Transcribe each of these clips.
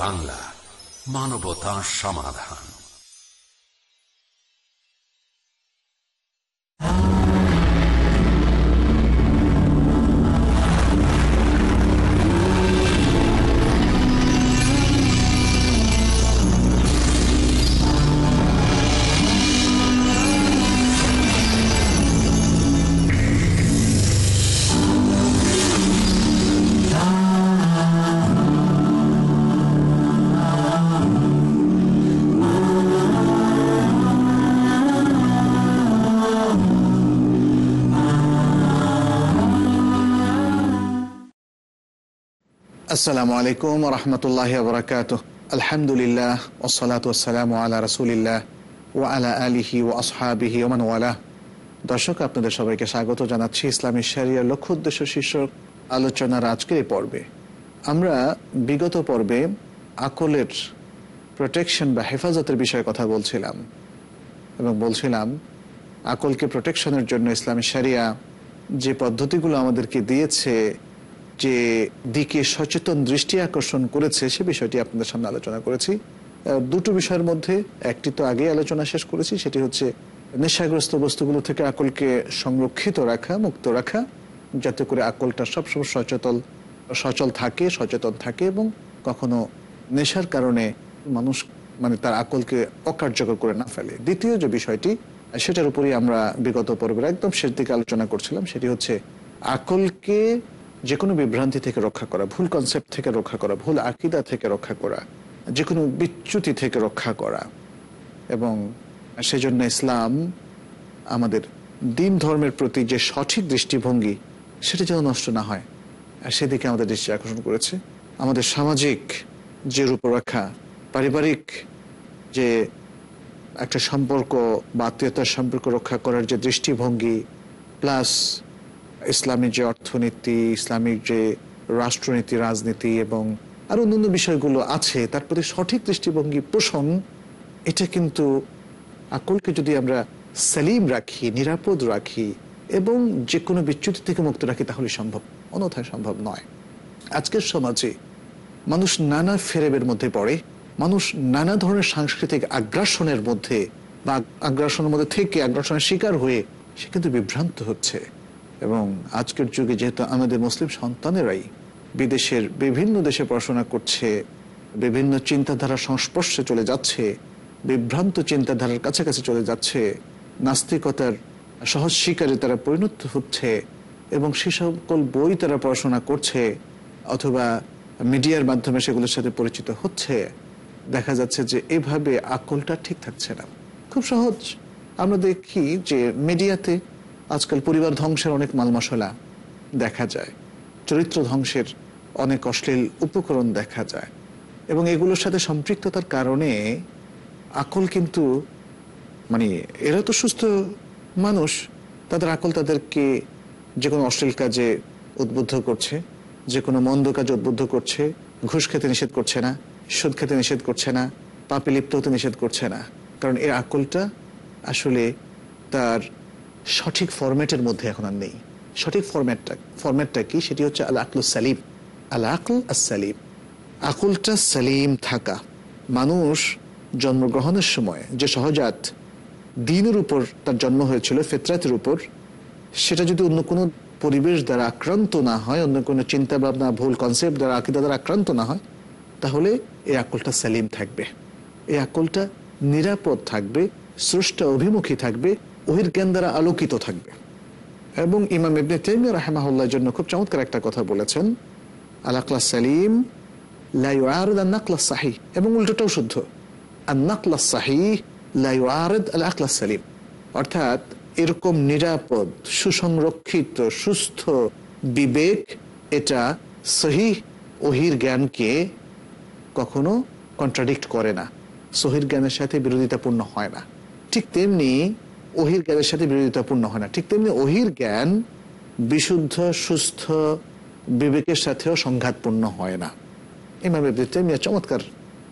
বাংলা মানবতা সমাধান। আসসালামু আলাইকুম রহমতুল্লাহ বরকাত আলহামদুলিল্লাহ ওসলাত ওসালাম আলা রসুলিল্লাহ ও আলা আলিহি ও আসহাবিহি ওমান ওয়ালা। দর্শক, আপনাদের সবাইকে স্বাগত জানাচ্ছি ইসলামী শরিয়ার লক্ষ্য উদ্দেশ্য শীর্ষক আলোচনার আজকের এই পর্বে। আমরা বিগত পর্বে আকলের প্রোটেকশন বা হেফাজতের বিষয়ে কথা বলছিলাম এবং বলছিলাম আকলকে প্রোটেকশনের জন্য ইসলামী শরিয়া যে পদ্ধতিগুলো আমাদেরকে দিয়েছে যে দিকে সচেতন দৃষ্টি আকর্ষণ করেছে, সে বিষয়টি আপনাদের সামনে আলোচনা করেছি। দুটো বিষয়ের মধ্যে একটি তো আগেই আলোচনা শেষ করেছি, সেটি হচ্ছে নেশাগ্রস্ত বস্তুগুলো থেকে আকলকে সংরক্ষিত রাখা, মুক্ত রাখা, যাতে করে আকলটা সবসময় সচেতন, সচল থাকে, সচেতন থাকে এবং কখনো নেশার কারণে মানুষ মানে তার আকলকে অকার্যকর করে না ফেলে। দ্বিতীয় যে বিষয়টি, সেটার উপরই আমরা বিগত পর্বের একদম শেষ দিকে আলোচনা করছিলাম, সেটি হচ্ছে আকলকে যে কোনো বিভ্রান্তি থেকে রক্ষা করা, ভুল কনসেপ্ট থেকে রক্ষা করা, ভুল আকিদা থেকে রক্ষা করা যে কোনো বিচ্যুতি থেকে রক্ষা করা এবং সেজন্য ইসলাম আমাদের দিন ধর্মের প্রতি যে সঠিক দৃষ্টিভঙ্গি, সেটা যেন নষ্ট না হয়। আর সেদিকে আমাদের দৃষ্টি আকর্ষণ করেছে। আমাদের সামাজিক যে রূপরেখা, পারিবারিক যে একটা সম্পর্ক বা আত্মীয়তার সম্পর্ক রক্ষা করার যে দৃষ্টিভঙ্গি প্লাস ইসলামিক যে অর্থনীতি ইসলামিক যে রাষ্ট্রনীতি, রাজনীতি এবং আর অন্যান্য বিষয়গুলো আছে, তার প্রতি সঠিক দৃষ্টিভঙ্গি পোষণ, এটা কিন্তু আকলকে যদি আমরা সেলিম রাখি, নিরাপদ রাখি এবং যে কোনো বিচ্যুতি থেকে মুক্ত রাখি, তাহলে সম্ভব, অন্যথায় সম্ভব নয়। আজকের সমাজে মানুষ নানা ফেরেবের মধ্যে পড়ে, মানুষ নানা ধরনের সাংস্কৃতিক আগ্রাসনের মধ্যে বা আগ্রাসনের মধ্যে থেকে আগ্রাসনের শিকার হয়ে সে কিন্তু বিভ্রান্ত হচ্ছে। এবং আজকের যুগে যেহেতু আমাদের মুসলিম সন্তানেরাই বিদেশের বিভিন্ন দেশে পড়াশোনা করছে, বিভিন্ন চিন্তাধারার সংস্পর্শে চলে যাচ্ছে, বিভ্রান্ত চিন্তাধারার কাছাকাছি চলে যাচ্ছে, নাস্তিকতার সহজ শিকারে তারা পরিণত হচ্ছে এবং সে সকল বই তারা পড়াশোনা করছে অথবা মিডিয়ার মাধ্যমে সেগুলোর সাথে পরিচিত হচ্ছে, দেখা যাচ্ছে যে এভাবে আকলটা ঠিক থাকছে না। খুব সহজ। আমরা দেখি যে মিডিয়াতে আজকাল পরিবার ধ্বংসের অনেক মাল মশলা দেখা যায়। চরিত্র ধ্বংসের অনেক অশ্লীল উপকরণ দেখা যায়। এবং এগুলোর সাথে সম্পৃক্ততার কারণে আকল কিন্তু মানে এরা তো সুস্থ মানুষ, তাদের আকল তাদেরকে যে কোনো অশ্লীল কাজে উদ্বুদ্ধ করছে, যে কোনো মন্দ কাজে উদ্বুদ্ধ করছে, ঘুষ খেতে নিষেধ করছে না, সুদ খেতে নিষেধ করছে না, পাপে লিপ্ত হতে নিষেধ করছে না। কারণ এর আকলটা আসলে তার সঠিক ফরম্যাটের মধ্যে এখন আর নেই। সঠিক ফরম্যাটটা ফরম্যাটটা কি? সেটি হচ্ছে আল আকল সালিম। আল আকল সালিম আকুলটা সালিম থাকা। মানুষ জন্মগ্রহণের সময় যে সহজাত দিনের উপর তার জন্ম হয়েছিল, ফেতরাতের উপর, সেটা যদি অন্য কোনো পরিবেশ দ্বারা আক্রান্ত না হয়, অন্য কোনো চিন্তা ভাবনা ভুল কনসেপ্ট দ্বারা, আকিদা দ্বারা আক্রান্ত না হয়, তাহলে এই আকলটা সালিম থাকবে। এই আকলটা নিরাপদ থাকবে, স্রষ্টা অভিমুখী থাকবে ওহির জ্ঞান দ্বারা আলোকিত থাকবে। এবং ইমাম ইবনে তেমিয়া রাহেমাহুল্লাহর জন্য খুব চমৎকার একটা কথা বলেছেন আলাকলা সালিম লাইয়ারদ সাহি এবং উল্টোটাও শুদ্ধ, আন্নাকলা সাহি লাইয়ারদ আল আকলা সালিম। অর্থাৎ এরকম নিরাপদ, সুসংরক্ষিত, সুস্থ বিবেক, এটা সহি ওহির জ্ঞানকে কখনো কন্ট্রাডিক্ট করে না। সহির জ্ঞানের সাথে বিরোধিতাপূর্ণ হয় না। ঠিক তেমনি ওহির জ্ঞানের সাথে বিরোধিতাপূর্ণ হয় না। ঠিক তেমনি অহির জ্ঞান বিশুদ্ধ, সুস্থ, বিবেকের সাথেও সংঘাতপূর্ণ হয় না। ইমাম ইবনে চমৎকার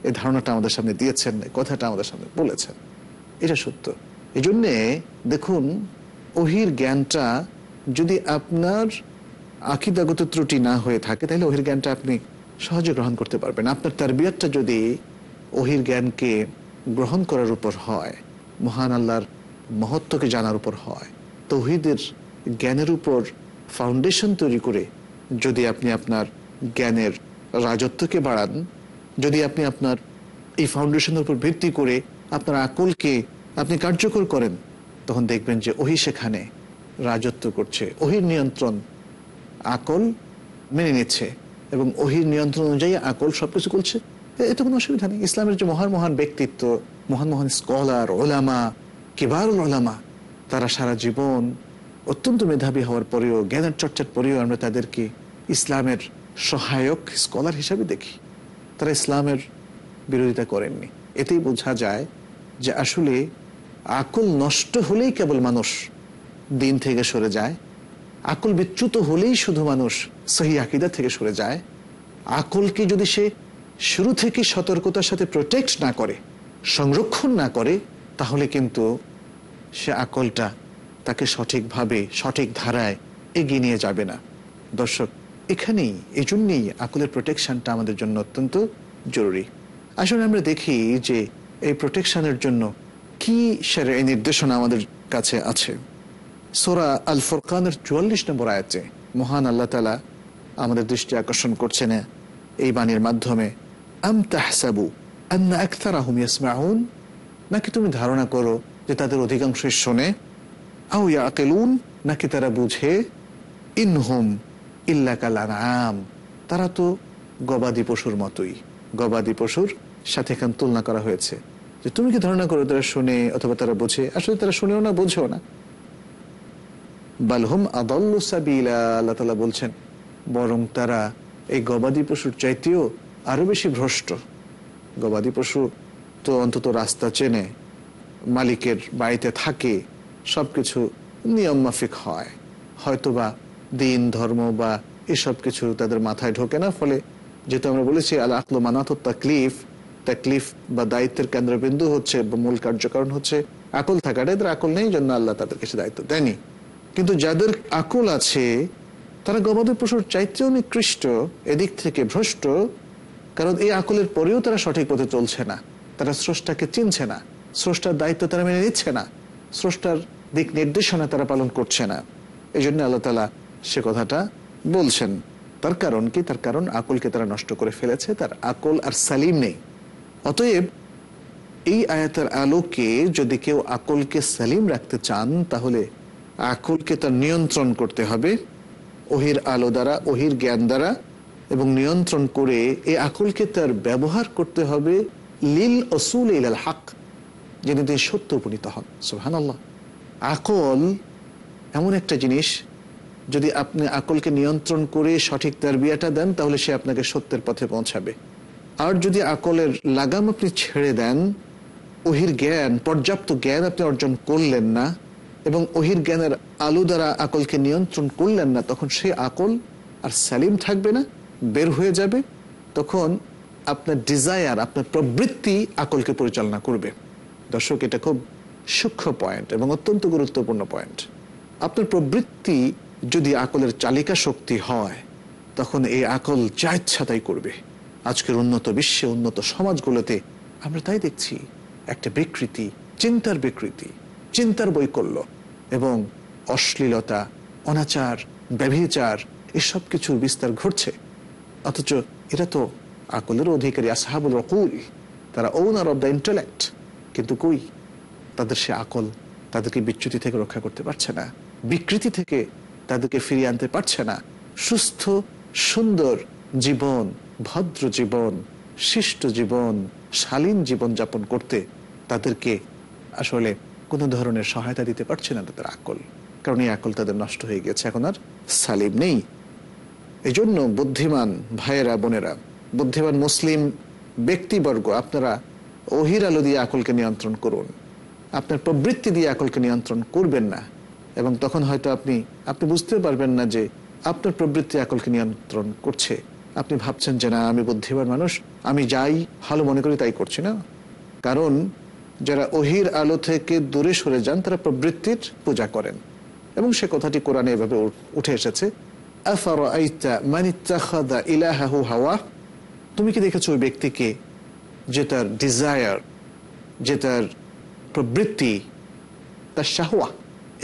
এই ধারণাটা আমাদের সামনে দিয়েছেন কথাটা আমাদের সামনে বলেছেন। এটা সত্য। এই জন্যে দেখুন অহির জ্ঞানটা যদি আপনার আকিদাগত ত্রুটি না হয়ে থাকে, তাহলে অহির জ্ঞানটা আপনি সহজে গ্রহণ করতে পারবেন। আপনার তারবিয়তটা যদি অহির জ্ঞানকে গ্রহণ করার উপর হয়, মহান আল্লাহর মহত্বকে জানার উপর হয়। তৌহিদের জ্ঞানের উপর ফাউন্ডেশন তৈরি করে যদি আপনি আপনার জ্ঞানের রাজত্বকে বাড়ান, যদি আপনি আপনার এই ফাউন্ডেশনের উপর ভিত্তি করে আপনার আকলকে আপনি কার্যকর করেন, তখন দেখবেন যে ওহি সেখানে রাজত্ব করছে। ওহির নিয়ন্ত্রণ আকল মেনে নিচ্ছে এবং ওহির নিয়ন্ত্রণ অনুযায়ী আকল সবকিছু করছে। এ- এতে কোনো অসুবিধা নেই। ইসলামের যে মহান মহান ব্যক্তিত্ব, মহান মহান স্কলার ওলামা কিবারুল ওলামা তারা সারা জীবন অত্যন্ত মেধাবী হওয়ার পরেও, জ্ঞানের চর্চার পরেও আমরা তাদেরকে ইসলামের সহায়ক স্কলার হিসাবে দেখি। তারা ইসলামের বিরোধিতা করেননি। এতেই বোঝা যায় যে আসলে আকুল নষ্ট হলেই কেবল মানুষ দিন থেকে সরে যায়, আকুল বিচ্যুত হলেই শুধু মানুষ সহি আকিদা থেকে সরে যায়। আকলকে যদি সে শুরু থেকে সতর্কতার সাথে প্রোটেক্ট না করে, সংরক্ষণ না করে তাহলে কিন্তু সে আকলটা তাকে সঠিকভাবে, সঠিক ধারায় এগিয়ে নিয়ে যাবে না। দর্শক, এখানেই এই জন্যেই আকলের প্রোটেকশনটা আমাদের জন্য অত্যন্ত জরুরি। আসলে আমরা দেখি যে এই প্রোটেকশনের জন্য কি সের এই নির্দেশনা আমাদের কাছে আছে। সোরা আল ফোরকানের চুয়াল্লিশ নম্বর আয়াতে মহান আল্লাহ তালা আমাদের দৃষ্টি আকর্ষণ করছেন, এই বাণীর মাধ্যমে, আম তাহসাবু আন্না আকতারাহুম ইয়াসমাউন? নাকি তুমি ধারণা করো যে তাদের অধিকাংশই শোনে? আও ইয়াকিলুন নাকি তারা বুঝে? ইনহুম ইল্লা কালানাম তারা তো গবাদি পশুর মতোই। গবাদি পশুর সাথে এখান তুলনা করা হয়েছে। যে তুমি কি ধারণা করো তারা শুনে অথবা তারা বোঝে? আসলে তারা শুনেও না, বোঝেও না। বালহুম আদল্লু বলছেন, বরং তারা এই গবাদি পশুর চাইতেও আরও বেশি ভ্রষ্ট। গবাদি পশু তো অন্তত রাস্তা চেনে, মালিকের বাড়িতে থাকে, সবকিছু নিয়ম মাফিক হয়। হয়তোবা দিন, ধর্ম বা এসব কিছু তাদের মাথায় ঢোকে না, ফলে যেহেতু আমরা বলেছি আল আকলো মানাত তাকলিফ তাকলিফ বা দায়িত্বের কেন্দ্রবিন্দু হচ্ছে বা মূল কার্যকারণ হচ্ছে আকল থাকাটা এদের আকল নেই, জন্য আল্লাহ তাদেরকে সে দায়িত্ব দেয়নি। কিন্তু যাদের আকল আছে, তারা গবাদি পশুর চাইতেও নিকৃষ্ট, এদিক থেকে ভ্রষ্ট, কারণ এই আকলের পরেও তারা সঠিক পথে চলছে না। তারা স্রষ্টাকে চিনছে না। স্রষ্টার দায়িত্ব তারা মেনে নিচ্ছে না। স্রষ্টার দিক নির্দেশনা তারা পালন করছে না। এই জন্য আল্লাহ তালা সে কথাটা বলছেন। তার কারণ কি? তার কারণ আকলকে তারা নষ্ট করে ফেলেছে। তার আকল আর সালিম নেই। অতএব এই আয়াতের আলোকে যদি কেউ আকলকে সালিম রাখতে চান, তাহলে আকলকে তার নিয়ন্ত্রণ করতে হবে। ওহির আলো দ্বারা ওহির জ্ঞান দ্বারা এবং নিয়ন্ত্রণ করে এই আকলকে তার ব্যবহার করতে হবে। লিল অসুল ইলাল হাক যেন তিনি সত্য উপনীত হন। সুহান আল্লাহ আকল এমন একটা জিনিস, যদি আপনি আকলকে নিয়ন্ত্রণ করে সঠিক তার বিয়াটা দেন, তাহলে সে আপনাকে সত্যের পথে পৌঁছাবে। আর যদি আকলের লাগাম আপনি ছেড়ে দেন, ওহির জ্ঞান, পর্যাপ্ত জ্ঞান আপনি অর্জন করলেন না, এবং ওহির জ্ঞানের আলু দ্বারা আকলকে নিয়ন্ত্রণ করলেন না, তখন সেই আকল আর সালিম থাকবে না, বের হয়ে যাবে, তখন আপনার ডিজায়ার আপনার প্রবৃত্তি আকলকে পরিচালনা করবে। দর্শক, এটা খুব সূক্ষ্ম পয়েন্ট এবং অত্যন্ত গুরুত্বপূর্ণ পয়েন্ট আপনার প্রবৃত্তি যদি আকলের চালিকা শক্তি হয়, তখন এই আকল যা ইচ্ছা তাই করবে। আজকের উন্নত বিশ্বে, উন্নত সমাজগুলোতে আমরা তাই দেখছি একটা বিকৃতি, চিন্তার বিকৃতি, চিন্তার বৈকল্য এবং অশ্লীলতা, অনাচার, ব্যভিচার, এসব কিছুর বিস্তার ঘটছে। অথচ এরা তো আকলের অধিকারী আসহাবুল রকুল তারা ওনার অব দ্য ইন্টালেক্ট কিন্তু কই তাদের সে আকল তাদেরকে বিচ্যুতি থেকে রক্ষা করতে পারছে না বিকৃতি থেকে তাদেরকে ফিরিয়ে আনতে পারছে না সুস্থ সুন্দর জীবন ভদ্র জীবন শিষ্ট জীবন শালীন জীবন যাপন করতে তাদেরকে আসলে কোনো ধরনের সহায়তা দিতে পারছে না তাদের আকল। কারণ এই আকল তাদের নষ্ট হয়ে গেছে। এখন আর সালিম নেই। এই জন্য বুদ্ধিমান ভাইয়েরা, বোনেরা বুদ্ধিমান মুসলিম ব্যক্তিবর্গ, আপনারা ওহির আলো দিয়ে আকলকে নিয়ন্ত্রণ করুন। আপনার প্রবৃত্তি দিয়ে আকলকে নিয়ন্ত্রণ করবেন না। এবং তখন হয়তো আপনি আপনি বুঝতে পারবেন না যে আপনার প্রবৃত্তি আকলকে নিয়ন্ত্রণ করছে। আপনি ভাবছেন যে না, আমি বুদ্ধিমান মানুষ, আমি যাই, ভালো মনে করি, তাই করছি না। কারণ যারা ওহির আলো থেকে দূরে সরে যান, তারা প্রবৃত্তির পূজা করেন। এবং সে কথাটি কোরআনে এভাবে উঠে এসেছে ইত্তাখাযা ইলাহাহু হাওয়া? তুমি কি দেখেছ ওই ব্যক্তিকে যে তার ডিজায়ার যে তার প্রবৃত্তি, তার শাহওয়া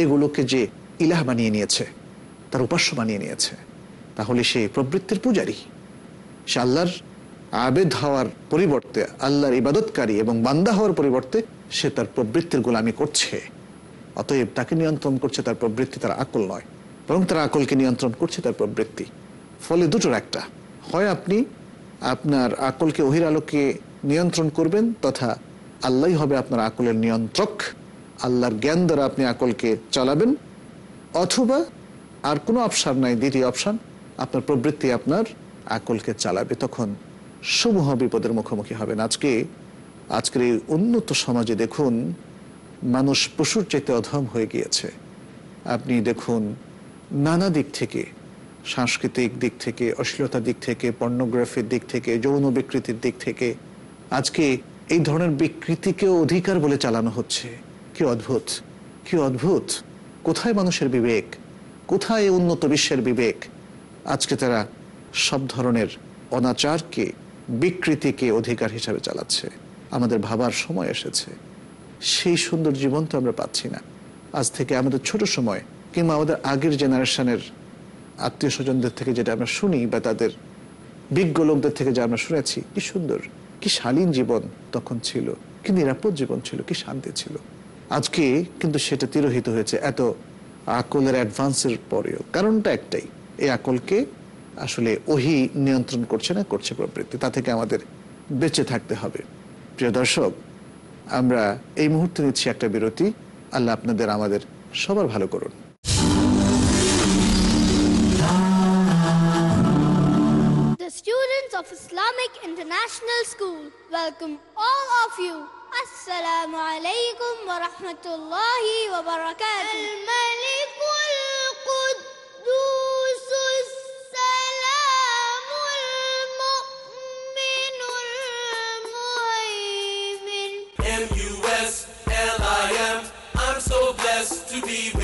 এগুলোকে যে ইলাহ বানিয়ে নিয়েছে, তার উপাস্য বানিয়ে নিয়েছে, তাহলে সে প্রবৃত্তির পূজারী। সে আল্লাহর আবেদ হওয়ার পরিবর্তে, আল্লাহর ইবাদতকারী এবং বান্দা হওয়ার পরিবর্তে সে তার প্রবৃত্তির গোলামি করছে। অতএব তাকে নিয়ন্ত্রণ করছে তার প্রবৃত্তি, তার আকল নয়। বরং তার আকলকে নিয়ন্ত্রণ করছে তার প্রবৃত্তি। ফলে দুটোর একটা, হয় আপনি আপনার আকলকে ওহির আলোকে নিয়ন্ত্রণ করবেন তথা আল্লাহ হবে আপনার আকলের নিয়ন্ত্রক। আল্লাহর জ্ঞান দ্বারা আপনি আকলকে চালাবেন। অথবা আর কোনো অপশান নাই, দ্বিতীয় অপশান, আপনার প্রবৃত্তি আপনার আকলকে চালাবে। তখন সমূহ বিপদের মুখোমুখি হবেন। আজকে, আজকের এই উন্নত সমাজে দেখুন, মানুষ পশুর চাইতে অধম হয়ে গিয়েছে। আপনি দেখুন, নানা দিক থেকে সাংস্কৃতিক দিক থেকে, অশ্লীলতার দিক থেকে পর্নোগ্রাফির দিক থেকে, যৌন বিকৃতির দিক থেকে, আজকে এই ধরনের বিকৃতিকে অধিকার বলে চালানো হচ্ছে। কি অদ্ভুত কি অদ্ভুত। কোথায় মানুষের বিবেক? কোথায় উন্নত বিশ্বের বিবেক? আজকে তারা সব ধরনের অনাচারকে, বিকৃতিকে অধিকার হিসাবে চালাচ্ছে। আমাদের ভাবার সময় এসেছে। সেই সুন্দর জীবন তো আমরা পাচ্ছি না। আজ থেকে আমাদের ছোট সময়, কিংবা আমাদের আগের জেনারেশনের আত্মীয় স্বজনদের থেকে যেটা আমরা শুনি বা তাদের বিজ্ঞ লোকদের থেকে যা আমরা শুনেছি, কি সুন্দর, কি শালীন জীবন তখন ছিল, কি নিরাপদ জীবন ছিল, কি শান্তি ছিল। আজকে কিন্তু সেটা তিরোহিত হয়েছে এত আকলের অ্যাডভান্সের পরেও। কারণটা একটাই, এই আকলকে আসলে ওহি নিয়ন্ত্রণ করছে না, করছে প্রবৃত্তি। তা থেকে আমাদের বেঁচে থাকতে হবে। প্রিয় দর্শক, আমরা এই মুহূর্তে নিচ্ছি একটা বিরতি। আল্লাহ আপনাদের, আমাদের সবার ভালো করুন। Of Islamic International School welcome all of you. Assalamu alaikum wa rahmatullahi wa barakatuh. الملك القدوس السلام المؤمن المهيمن M-U-S-L-I-M. I'm so blessed to be with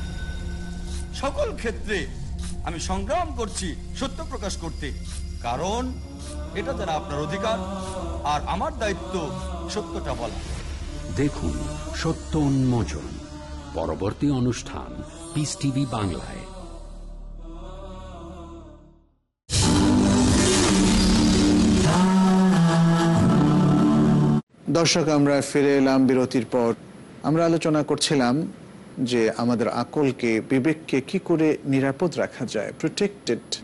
সকল ক্ষেত্রে আমি সংগ্রাম করছি সত্য প্রকাশ করতে। কারণ এটা যারা আপনার অধিকার আর আমার দায়িত্ব সত্যটা বলা। দেখুন সত্য উন্মোচন পরবর্তী অনুষ্ঠান পিস টিভি বাংলায়। দর্শক আমরা ফিরে এলাম বিরতির পর। আমরা আলোচনা করছিলাম যে আমাদের আকলকে, বিবেককে কি করে নিরাপদ রাখা যায় প্রোটেক্টেড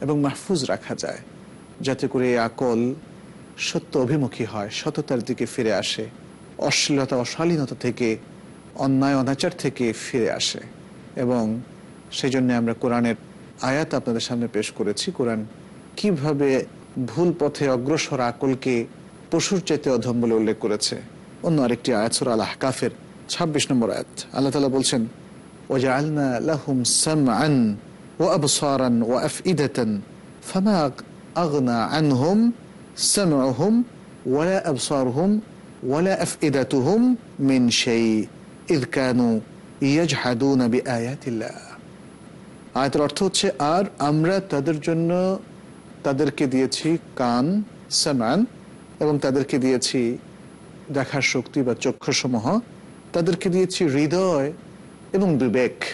এবং মাহফুজ রাখা যায়, যাতে করে আকল সত্য অভিমুখী হয়, সততার দিকে ফিরে আসে, অশ্লীলতা, অশালীনতা থেকে, অন্যায়, অনাচার থেকে ফিরে আসে। এবং সেই জন্য আমরা কোরআনের আয়াত আপনাদের সামনে পেশ করেছি। কোরআন কীভাবে ভুল পথে অগ্রসর আকলকে পশুর চাইতে অধম বলে উল্লেখ করেছে। অন্য আরেকটি আয়াত, সুর আল আহকাফের ২৬ নম্বর আয়াত আল্লাহ তালা বলছেন وجعلنا لهم سمعا وأبصارا وأفئدة فما أغنى عنهم سمعهم ولا أبصارهم ولا أفئدتهم من شيء إذ كانوا يجحدون بآيات الله আয়াতের অর্থ হচ্ছে আর আমরা তাদের জন্য তাদেরকে দিয়েছি কান সামান এবং তাদেরকে দিয়েছি দেখার শক্তি বা চক্ষুসমূহ তাদেরকে দিয়েছি হৃদয় এবং বিবেক।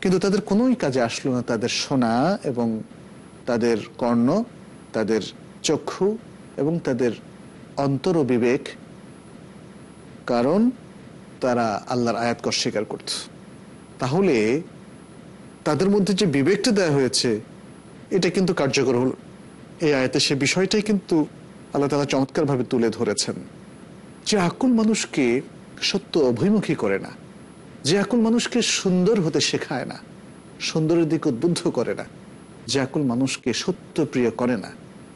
কিন্তু তাদের কোনোই কাজে আসলো না, তাদের শোনা এবং তাদের কর্ণ, তাদের চক্ষু এবং তাদের অন্তর ও বিবেক। কারণ তারা আল্লাহর আয়াতকে স্বীকার করত। তাহলে তাদের মধ্যে যে বিবেকটা দেওয়া হয়েছে, এটা কিন্তু কার্যকর হলো। এই আয়াতে সে বিষয়টাই কিন্তু আল্লাহ তালা চমৎকারভাবে তুলে ধরেছেন। যে আকুল মানুষকে সত্য অভিমুখী করে না। যে আকুল মানুষকে সুন্দর হতে শেখায় না, সুন্দরের দিকে উদ্বুদ্ধ করে না। যে আকুল মানুষকে সত্য প্রিয় করে না,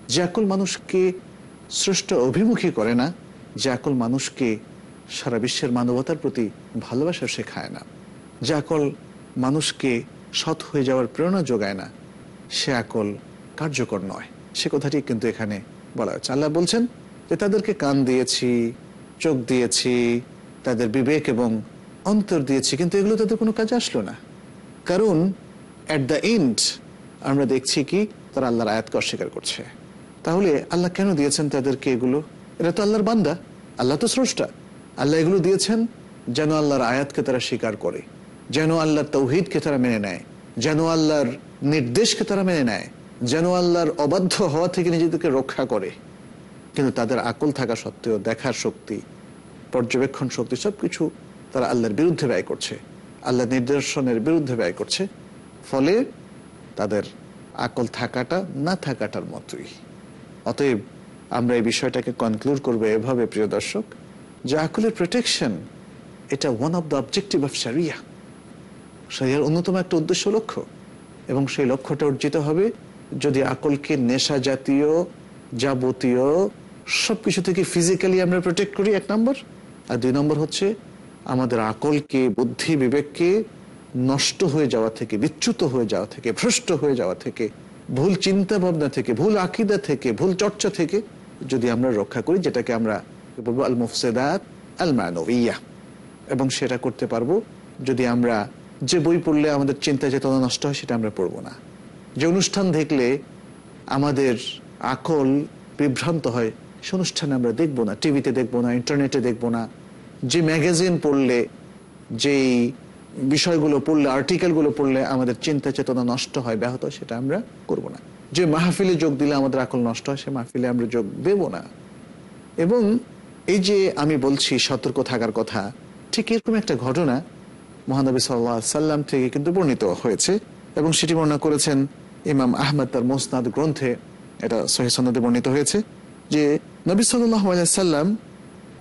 যে আকুল মানুষকে শ্রেষ্ঠ অভিমুখী করে না, যে আকুল মানুষকে সারা বিশ্বের মানবতার প্রতি ভালোবাসা শেখায় না। যে আকল মানুষকে সৎ হয়ে যাওয়ার প্রেরণা যোগায় না, সে আকল কার্যকর নয়। সে কথাটি কিন্তু এখানে বলা হয়েছে। আল্লাহ বলছেন যে, তাদেরকে কান দিয়েছি, চোখ দিয়েছি তাদের বিবেক এবং অন্তর দিয়েছি, কিন্তু এগুলো তাদের কোনো কাজে আসলো না। কারণ অ্যাট দ্য এন্ড আমরা দেখছি কি, তারা আল্লাহর আয়াতকে অস্বীকার করছে। তাহলে আল্লাহ কেন দিয়েছেন তাদেরকে এগুলো? এটা তো আল্লাহর বান্দা, আল্লাহ তো স্রষ্টা। আল্লাহ এগুলো দিয়েছেন যেন আল্লাহর আয়াতকে তারা স্বীকার করে, যেন আল্লাহর তৌহিদকে তারা মেনে নেয়, যেন আল্লাহর নির্দেশকে তারা মেনে নেয়, যেন আল্লাহর অবাধ্য হওয়া থেকে নিজেদেরকে রক্ষা করে। কিন্তু তাদের আকল থাকা সত্ত্বেও, দেখার শক্তি পর্যবেক্ষণ শক্তি সবকিছু তারা আল্লাহর বিরুদ্ধে ব্যয় করছে। আল্লাহ নির্দেশনের বিরুদ্ধে ব্যয় করছে। ফলে তাদের আকল থাকাটা না থাকাটার মতোই। অতএব আমরা এই বিষয়টাকে কনক্লুড করব এভাবে, প্রিয় দর্শক, যে আকলের প্রোটেকশন এটা one of the objective of Shariah সারিয়ার অন্যতম একটা উদ্দেশ্য লক্ষ্য। এবং সেই লক্ষ্যটা অর্জিত হবে যদি আকলকে নেশা জাতীয়, যাবতীয় সব কিছু থেকে ফিজিক্যালি আমরা প্রোটেক্ট করি, এক নম্বর আর দুই নম্বর হচ্ছে আমাদের আকলকে, বুদ্ধি বিবেককে নষ্ট হয়ে যাওয়া থেকে, বিচ্যুত হয়ে যাওয়া থেকে, ভ্রষ্ট হয়ে যাওয়া থেকে, ভুল চিন্তা ভাবনা থেকে, ভুল আকিদা থেকে, ভুল চর্চা থেকে যদি আমরা রক্ষা করি, যেটাকে আমরা বলব আল মুফসেদাত আল মানবিয়া এবং সেটা করতে পারব যদি আমরা যে বই পড়লে আমাদের চিন্তা চেতনা নষ্ট হয়, সেটা আমরা পড়ব না। যে অনুষ্ঠান দেখলে আমাদের আকল বিভ্রান্ত হয়, সে অনুষ্ঠানে আমরা দেখব না, টিভিতে দেখব না, ইন্টারনেটে দেখব না যে ম্যাগাজিন পড়লে, যেই বিষয়গুলো পড়লে আর্টিকেলগুলো পড়লে আমাদের চিন্তা চেতনা নষ্ট হয়, ব্যাহত, সেটা আমরা করব না। যে মাহফিলে যোগ দিলে আমাদের আকল নষ্ট হয়, সে মাহফিলে আমরা যোগ দেব না। এবং এই যে আমি বলছি সতর্ক থাকার কথা, ঠিক এরকম একটা ঘটনা মহানবী সাল্লাহ সাল্লাম থেকে কিন্তু বর্ণিত হয়েছে এবং সেটি বর্ণনা করেছেন ইমাম আহমদ তার মোসনাদ গ্রন্থে। এটা সহিসনদে বর্ণিত হয়েছে যে নবী সাল্লাহ সাল্লাম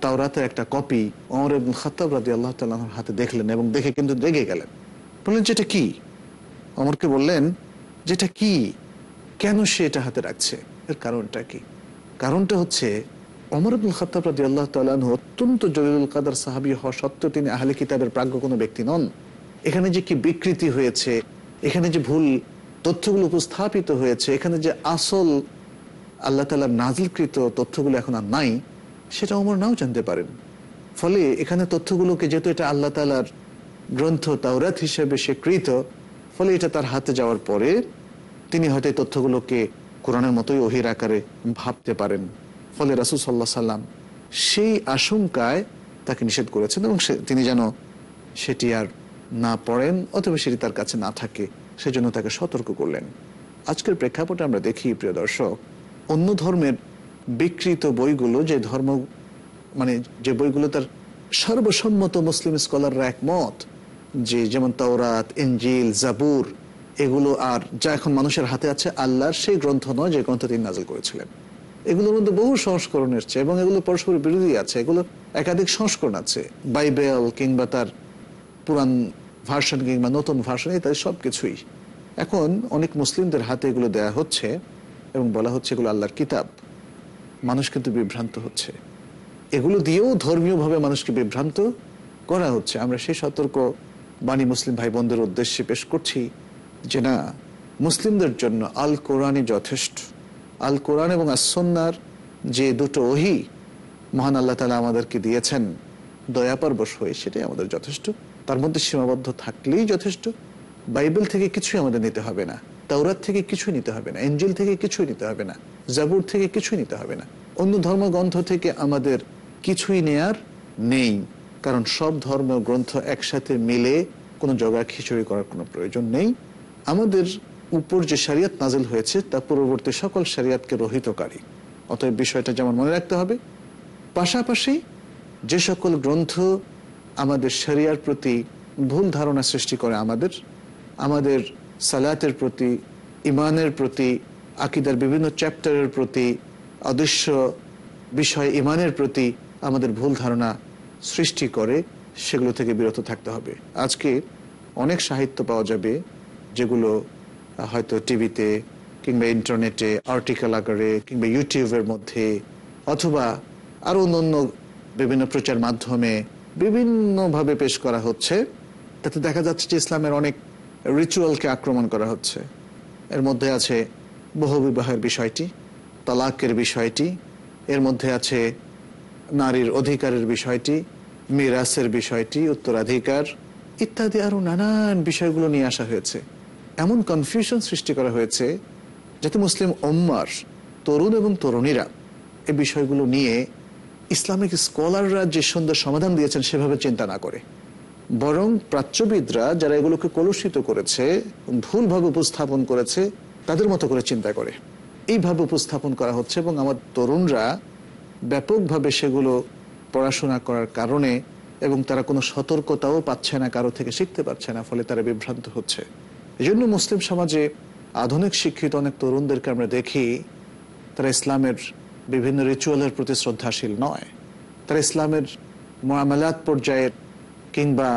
তাওরাতের একটা কপি অমর ইবুল খতাব রাজি আল্লাহ তাল্লাহর হাতে দেখলেন এবং দেখে কিন্তু রেগে গেলেন। বললেন, যেটা কি? অমরকে বললেন, যেটা কি? কেন সে এটা হাতে রাখছে? এর কারণটা কি? কারণটা হচ্ছে অমর আব্দুল খতাব রাজি আল্লাহ তাল্লাহ অত্যন্ত জলিলুল কাদার সাহাবি হওয়া সত্ত্বেও তিনি আহলে কিতাবের প্রাজ্ঞ কোনো ব্যক্তি নন। এখানে যে কি বিকৃতি হয়েছে, এখানে যে ভুল তথ্যগুলো উপস্থাপিত হয়েছে, এখানে যে আসল আল্লাহ তালার নাজিলকৃত তথ্যগুলো এখন আর নাই সেটা অমর নাও জানতে পারেন। ফলে এখানে তথ্যগুলোকে যেহেতু এটা আল্লাহ তালার গ্রন্থ তাওরাত হিসেবে স্বীকৃত, ফলে এটা তার হাতে যাওয়ার পরে তিনি হয়তো এই তথ্যগুলোকে কোরআনের মতোই অহির আকারে ভাবতে পারেন। ফলে রাসুল সাল্লাহ সাল্লাম সেই আশঙ্কায় তাকে নিষেধ করেছেন এবং তিনি যেন সেটি আর না পড়েন অথবা সেটি তার কাছে না থাকে, সেজন্য তাকে সতর্ক করলেন। আজকের প্রেক্ষাপটে আমরা দেখি, প্রিয় দর্শক, অন্য ধর্মের বিকৃত বইগুলো যে ধর্ম মানে যে বইগুলো তার সর্বসম্মত মুসলিম স্কলাররা একমত, যে যেমন তাওরাত এঞ্জিল জাবুর, এগুলো আর যা এখন মানুষের হাতে আছে আল্লাহর সেই গ্রন্থ নয় যে গ্রন্থ তিনি নাজল করেছিলেন। এগুলোর মধ্যে বহু সংস্করণ এসছে এবং এগুলো পরস্পর বিরোধী আছে। এগুলো একাধিক সংস্করণ আছে। বাইবেল কিংবা তার পুরান ভার্সন কিংবা নতুন ভার্সন ইত্যাদি সব কিছুই এখন অনেক মুসলিমদের হাতে এগুলো দেয়া হচ্ছে এবং বলা হচ্ছে এগুলো আল্লাহর কিতাব। মানুষ কিন্তু বিভ্রান্ত হচ্ছে। এগুলো দিয়েও ধর্মীয়ভাবে মানুষকে বিভ্রান্ত করা হচ্ছে। আমরা সেই সতর্ক বাণী মুসলিম ভাই বোনদের উদ্দেশ্যে পেশ করছি যে না, মুসলিমদের জন্য আল কোরআনই যথেষ্ট। আল কোরআন এবং আসন্নার যে দুটো ওহি মহান আল্লাহ তালা আমাদেরকে দিয়েছেন দয়াপরবশ হয়ে সেটাই আমাদের যথেষ্ট। তার মধ্যে সীমাবদ্ধ থাকলেই যথেষ্ট। বাইবেল থেকে কিছুই আমাদের নিতে হবে না। তাওরাত থেকে কিছুই নিতে হবে না। এঞ্জেল থেকে কিছুই নিতে হবে না। জাবুর থেকে কিছুই নিতে হবে না। অন্য ধর্মগ্রন্থ থেকে আমাদের কিছুই নেয়ার নেই। কারণ সব ধর্মগ্রন্থ একসাথে মিলে কোনো জগা খিচুড়ি করার কোনো প্রয়োজন নেই। আমাদের উপর যে শরিয়ত নাজিল হয়েছে, তা পূর্ববর্তী সকল শরিয়তকে রহিতকারী। অতএব বিষয়টা যেমন মনে রাখতে হবে, পাশাপাশি যে সকল গ্রন্থ আমাদের শরিয়ার প্রতি ভুল ধারণা সৃষ্টি করে আমাদের আমাদের সালাতের প্রতি ইমানের প্রতি আকিদার বিভিন্ন চ্যাপ্টারের প্রতি অদৃশ্য বিষয় ইমানের প্রতি আমাদের ভুল ধারণা সৃষ্টি করে, সেগুলো থেকে বিরত থাকতে হবে। আজকে অনেক সাহিত্য পাওয়া যাবে, যেগুলো হয়তো টিভিতে কিংবা ইন্টারনেটে, আর্টিকেল আকারে কিংবা ইউটিউবের মধ্যে, অথবা আরও অন্য অন্য বিভিন্ন প্রচার মাধ্যমে বিভিন্নভাবে পেশ করা হচ্ছে। তাতে দেখা যাচ্ছে যে ইসলামের অনেক রিচুয়ালকে আক্রমণ করা হচ্ছে। এর মধ্যে আছে বহুবিবাহের বিষয়টি, তালাকের বিষয়টি, এর মধ্যে আছে নারীর অধিকারের বিষয়টি, মিরাসের বিষয়টি, উত্তরাধিকার ইত্যাদি আরও নানান বিষয়গুলো নিয়ে আসা হয়েছে। এমন কনফিউশন সৃষ্টি করা হয়েছে যাতে মুসলিম ওম্মার তরুণ এবং তরুণীরা এই বিষয়গুলো নিয়ে ইসলামিক স্কলাররা যে সুন্দর সমাধান দিয়েছেন সেভাবে চিন্তা না করে। বরং প্রাচ্যবিদরা যারা এগুলোকে কলুষিত করেছে, ভুলভাবে উপস্থাপন করেছে তাদের মতো করে চিন্তা করে। এইভাবে উপস্থাপন করা হচ্ছে এবং আমার তরুণরা ব্যাপকভাবে সেগুলো পড়াশোনা করার কারণে এবং তারা কোনো সতর্কতাও পাচ্ছে না, কারও থেকে শিখতে পারছে না, ফলে তারা বিভ্রান্ত হচ্ছে। এই জন্য মুসলিম সমাজে আধুনিক শিক্ষিত অনেক তরুণদেরকে আমরা দেখি, তারা ইসলামের বিভিন্ন রিচুয়ালের প্রতি শ্রদ্ধাশীল নয়। তারা ইসলামের মোয়ামেলাত পর্যায়ের কিংবা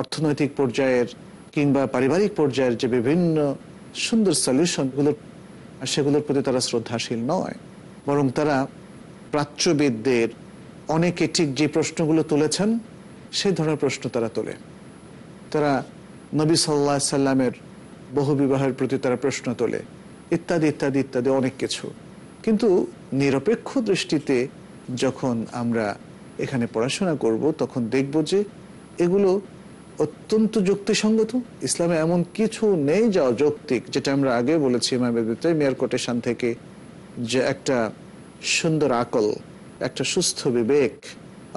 অর্থনৈতিক পর্যায়ের কিংবা পারিবারিক পর্যায়ের যে বিভিন্ন সুন্দর সলিউশনগুলো সেগুলোর প্রতি তারা শ্রদ্ধাশীল নয়। বরং তারা প্রাচ্যবিদদের অনেকে ঠিক যে প্রশ্নগুলো তুলেছেন সেই ধরনের প্রশ্ন তারা তোলে। তারা নবী সাল্লা সাল্লামের বহু বিবাহের প্রতি তারা প্রশ্ন তোলে, ইত্যাদি ইত্যাদি ইত্যাদি অনেক কিছু। কিন্তু নিরপেক্ষ দৃষ্টিতে যখন আমরা এখানে পড়াশোনা করব, তখন দেখব যে এগুলো অত্যন্ত যুক্তিসঙ্গত। ইসলামে এমন কিছু নেই যা অযৌক্তিক যেটা আমরা আগে বলেছি মেয়ার কোটেশন থেকে, যে একটা সুন্দর আকল, একটা সুস্থ বিবেক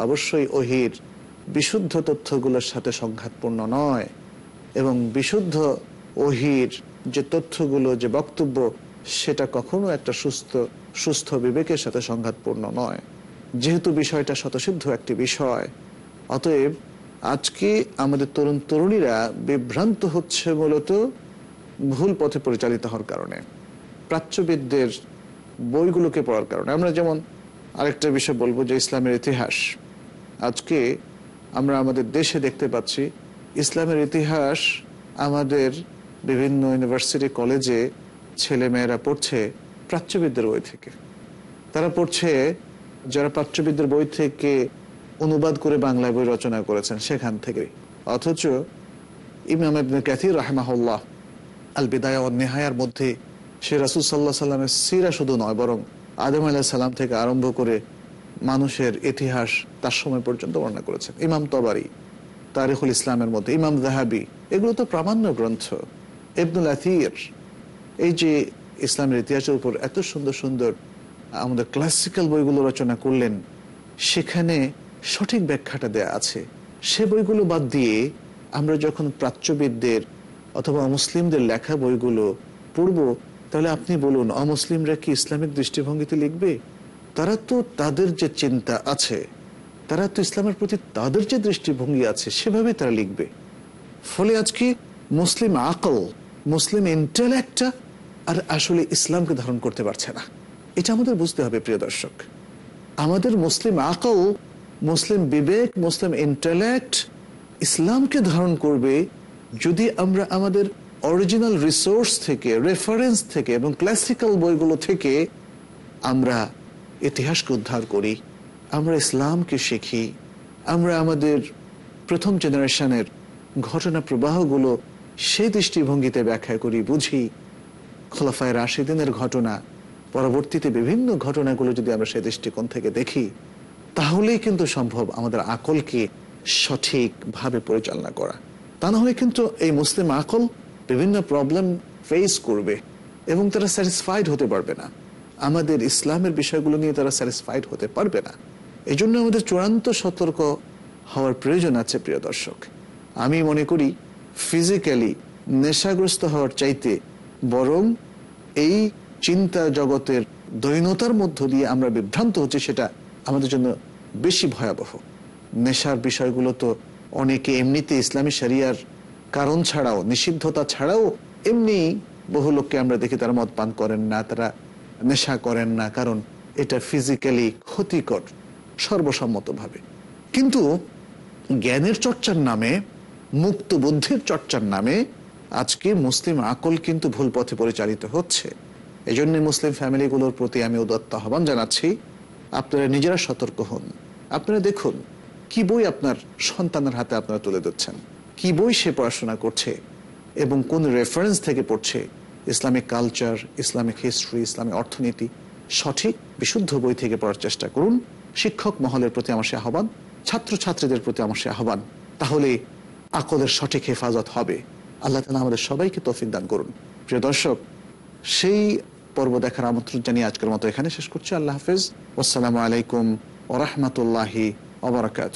অবশ্যই অহির বিশুদ্ধ তথ্যগুলোর সাথে সংঘাতপূর্ণ নয় এবং বিশুদ্ধ অহির যে তথ্যগুলো, যে বক্তব্য, সেটা কখনো একটা সুস্থ সুস্থ বিবেকের সাথে সংঘাতপূর্ণ নয়। যেহেতু বিষয়টা শতসিদ্ধ একটি বিষয়, অতএব আজকে আমাদের তরুণ তরুণীরা বিভ্রান্ত হচ্ছে মূলত ভুল পথে পরিচালিত হওয়ার কারণে, প্রাচ্যবিদদের বইগুলোকে পড়ার কারণে। আমরা যেমন আরেকটা বিষয় বলব যে ইসলামের ইতিহাস। আজকে আমরা আমাদের দেশে দেখতে পাচ্ছি, ইসলামের ইতিহাস আমাদের বিভিন্ন ইউনিভার্সিটি কলেজে ছেলে মেয়েরা পড়ছে প্রাচ্যবিদদের বই থেকে। তারা পড়ছে, যারা প্রাচ্যবিদদের বই থেকে অনুবাদ করে বাংলায় বই রচনা করেছেন সেখান থেকে অথচ ইমাম ক্যাথির রাহমাহুল্লাহ আল বিদায় ও নেহায়ার মধ্যে সে রাসুল সাল্লাহ সাল্লামের সিরা শুধু নয়, বরং আদম আলাহ সাল্লাম থেকে আরম্ভ করে মানুষের ইতিহাস তার সময় পর্যন্ত বর্ণনা করেছেন। ইমাম তবারি, তারিখুল ইসলামের মধ্যে, ইমাম জাহাবি, এগুলো তো প্রামাণ্য গ্রন্থ। ইবনুল আথির, এই যে ইসলামের ইতিহাসের উপর এত সুন্দর সুন্দর আমাদের ক্লাসিক্যাল বইগুলো রচনা করলেন, সেখানে সঠিক ব্যাখ্যাটা দেয়া আছে। সে বইগুলো বাদ দিয়ে আমরা যখন প্রাচ্যবিদদের অথবা মুসলিমদের লেখা বইগুলো পড়ব, তাহলে আপনি বলুন, অমুসলিমরা কি ইসলামিক দৃষ্টিভঙ্গিতে লিখবে? তারা তো তাদের যে চিন্তা আছে, তারা তো ইসলামের প্রতি তাদের যে দৃষ্টিভঙ্গি আছে সেভাবে তারা লিখবে। ফলে আজকে মুসলিম আকল, মুসলিম ইন্টেলেক্টটা আর আসলে ইসলামকে ধারণ করতে পারছে না? এটা আমাদের বুঝতে হবে, প্রিয় দর্শক। আমাদের মুসলিম আকল মুসলিম বিবেক, মুসলিম ইন্টেলেক্ট ইসলামকে ধারণ করবে যদি আমরা আমাদের অরিজিনাল রিসোর্স থেকে রেফারেন্স থেকে এবং ক্লাসিক্যাল বইগুলো থেকে আমরা ইতিহাসকে উদ্ধার করি, আমরা ইসলামকে শিখি, আমরা আমাদের প্রথম জেনারেশনের ঘটনা প্রবাহগুলো সেই দৃষ্টিভঙ্গিতে ব্যাখ্যা করি, বুঝি। খোলাফায় রাশিদিনের ঘটনা, পরবর্তীতে বিভিন্ন ঘটনাগুলো যদি আমরা সেই দৃষ্টিকোণ থেকে দেখি তাহলেই কিন্তু সম্ভব আমাদের আকলকে সঠিকভাবে পরিচালনা করা। তা না হলে কিন্তু এই মুসলিম আকল বিভিন্ন প্রবলেম ফেস করবে এবং তারা স্যাটিসফাইড হতে পারবে না। আমাদের ইসলামের বিষয়গুলো নিয়ে তারা স্যাটিসফাইড হতে পারবে না। এই জন্য আমাদের চূড়ান্ত সতর্ক হওয়ার প্রয়োজন আছে, প্রিয় দর্শক। আমি মনে করি ফিজিক্যালি নেশাগ্রস্ত হওয়ার চাইতে বরং এই চিন্তা জগতের দৈনতার মধ্য দিয়ে আমরা বিভ্রান্ত হচ্ছি, সেটা আমাদের জন্য বেশি ভয়াবহ। নেশার বিষয়গুলো তো অনেকে এমনিতে ইসলামী শরিয়ার কারণ ছাড়াও, নিষিদ্ধতা ছাড়াও এমনি বহু লোককে আমরা দেখি তারা মদ পান করেন না, তারা নেশা করেন না, কারণ এটা ফিজিক্যালি ক্ষতিকর সর্বসম্মতভাবে। কিন্তু জ্ঞানের চর্চার নামে, মুক্ত বুদ্ধির চর্চার নামে আজকে মুসলিম আকল কিন্তু ভুল পথে পরিচালিত হচ্ছে। এই জন্য মুসলিম ফ্যামিলিগুলোর প্রতি আমি উদত্ত আহ্বান জানাচ্ছি আপনারা নিজেরা সতর্ক হন। আপনারা দেখুন, কি বই আপনার সন্তানের হাতে আপনারা তুলে দিচ্ছেন কি বই সে পড়াশোনা করছে? এবং কোন রেফারেন্স থেকে পড়ছে? Islamic culture Islamic history Islamic অর্থনীতি। সঠিক, বিশুদ্ধ বই থেকে পড়ার চেষ্টা করুন। শিক্ষক মহলের প্রতি আমার সে আহ্বান, ছাত্রছাত্রীদের প্রতি আমার সে আহ্বান। তাহলে আকলের সঠিক হেফাজত হবে। আল্লাহ তালা আমাদের সবাইকে তৌফিক দান করুন। প্রিয় দর্শক, সেই পর্ব দেখার আমন্ত্রণ জানিয়ে আজকের মতো এখানে শেষ করছি। আল্লাহ হাফিজ। আসসালামু আলাইকুম ওরহমতুল্লাহি ওবরাকাত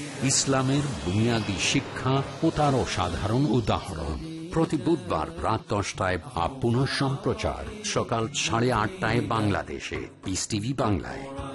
ইসলামের বুনিয়াদী শিক্ষা ও তার সাধারণ উদাহরণ। প্রতি বুধবার রাত দশটায় বা পুনঃ সম্প্রচার সকাল সাড়ে আটটায় বাংলাদেশে। পিস টিভি বাংলায়।